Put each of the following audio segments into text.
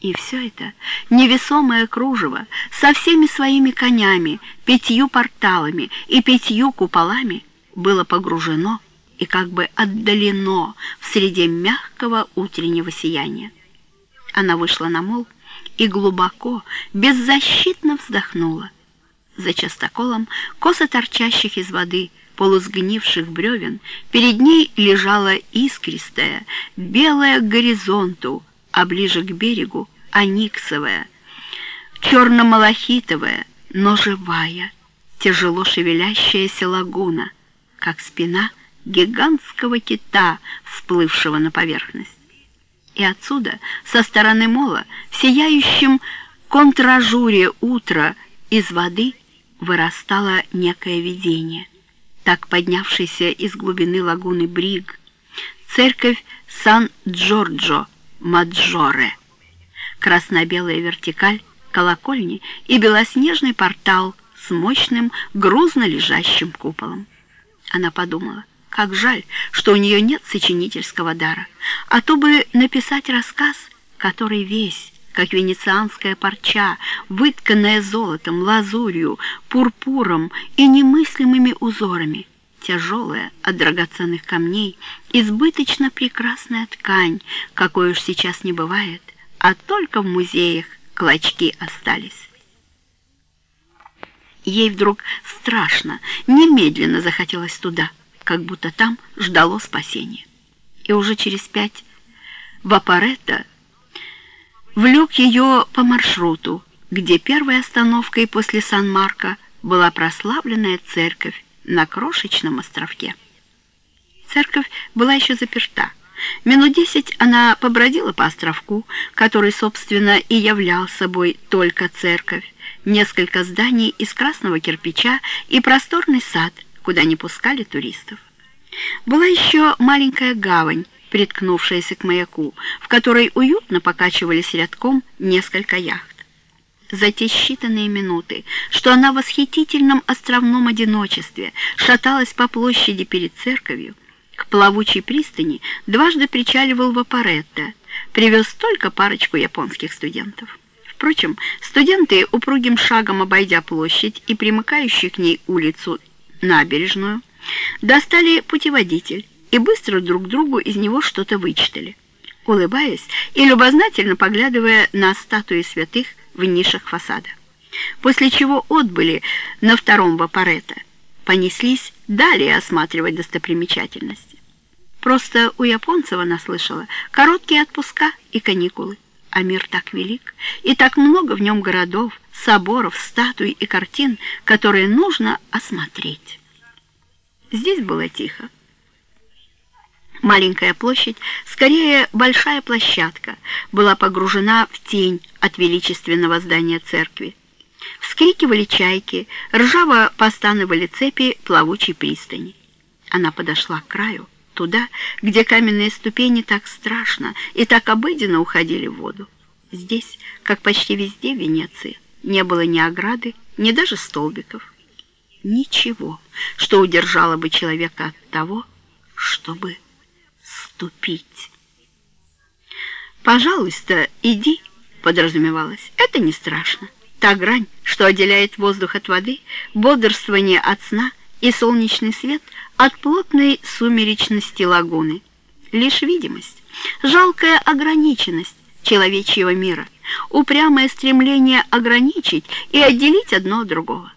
И все это невесомое кружево со всеми своими конями, пятью порталами и пятью куполами было погружено и как бы отдалено в среде мягкого утреннего сияния. Она вышла на мол и глубоко, беззащитно вздохнула. За частоколом, косо торчащих из воды, полусгнивших бревен, перед ней лежала искристая, белая к горизонту, а ближе к берегу аниксовая, черно-малахитовая, но живая, тяжело шевелящаяся лагуна, как спина гигантского кита, всплывшего на поверхность. И отсюда, со стороны мола, в сияющем контражуре утра из воды вырастало некое видение, так поднявшийся из глубины лагуны Бриг, церковь Сан-Джорджо, Маджоре. Красно-белая вертикаль колокольни и белоснежный портал с мощным грузно лежащим куполом. Она подумала, как жаль, что у нее нет сочинительского дара, а то бы написать рассказ, который весь, как венецианская парча, вытканная золотом, лазурью, пурпуром и немыслимыми узорами, тяжелая от драгоценных камней, избыточно прекрасная ткань, какой уж сейчас не бывает, а только в музеях клочки остались. Ей вдруг страшно, немедленно захотелось туда, как будто там ждало спасения. И уже через пять Вапоретто влек ее по маршруту, где первой остановкой после Сан-Марко была прославленная церковь на крошечном островке. Церковь была еще заперта. Минут десять она побродила по островку, который, собственно, и являл собой только церковь, несколько зданий из красного кирпича и просторный сад, куда не пускали туристов. Была еще маленькая гавань, приткнувшаяся к маяку, в которой уютно покачивались рядком несколько яхт. За те считанные минуты, что она в восхитительном островном одиночестве шаталась по площади перед церковью, к плавучей пристани дважды причаливал Вапоретто, привез только парочку японских студентов. Впрочем, студенты, упругим шагом обойдя площадь и примыкающую к ней улицу набережную, достали путеводитель и быстро друг другу из него что-то вычитали, улыбаясь и любознательно поглядывая на статуи святых в нишах фасада. После чего отбыли на втором вапоретто, понеслись далее осматривать достопримечательности. Просто у японцев она слышала короткие отпуска и каникулы, а мир так велик, и так много в нем городов, соборов, статуй и картин, которые нужно осмотреть. Здесь было тихо. Маленькая площадь, скорее большая площадка, была погружена в тень от величественного здания церкви. Вскрикивали чайки, ржаво постановали цепи плавучей пристани. Она подошла к краю, туда, где каменные ступени так страшно и так обыденно уходили в воду. Здесь, как почти везде в Венеции, не было ни ограды, ни даже столбиков. Ничего, что удержало бы человека от того, чтобы ступить. «Пожалуйста, иди», — подразумевалось, — «это не страшно». Та грань, что отделяет воздух от воды, бодрствование от сна и солнечный свет от плотной сумеречности лагуны. Лишь видимость, жалкая ограниченность человечьего мира, упрямое стремление ограничить и отделить одно от другого.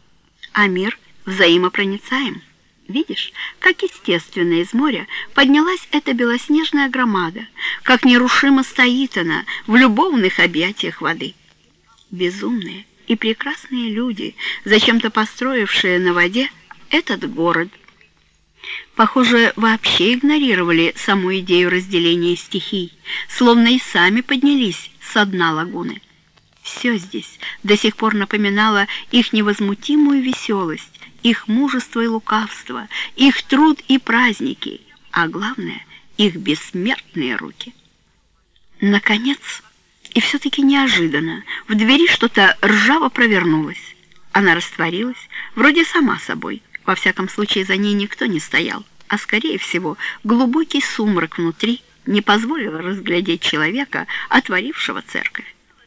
А мир взаимопроницаем. Видишь, как естественно из моря поднялась эта белоснежная громада, как нерушимо стоит она в любовных объятиях воды. Безумные, и прекрасные люди, зачем-то построившие на воде этот город. Похоже, вообще игнорировали саму идею разделения стихий, словно и сами поднялись со дна лагуны. Все здесь до сих пор напоминало их невозмутимую веселость, их мужество и лукавство, их труд и праздники, а главное, их бессмертные руки. Наконец... И все-таки неожиданно в двери что-то ржаво провернулось. Она растворилась, вроде сама собой. Во всяком случае, за ней никто не стоял, а, скорее всего, глубокий сумрак внутри не позволил разглядеть человека, отворившего церковь.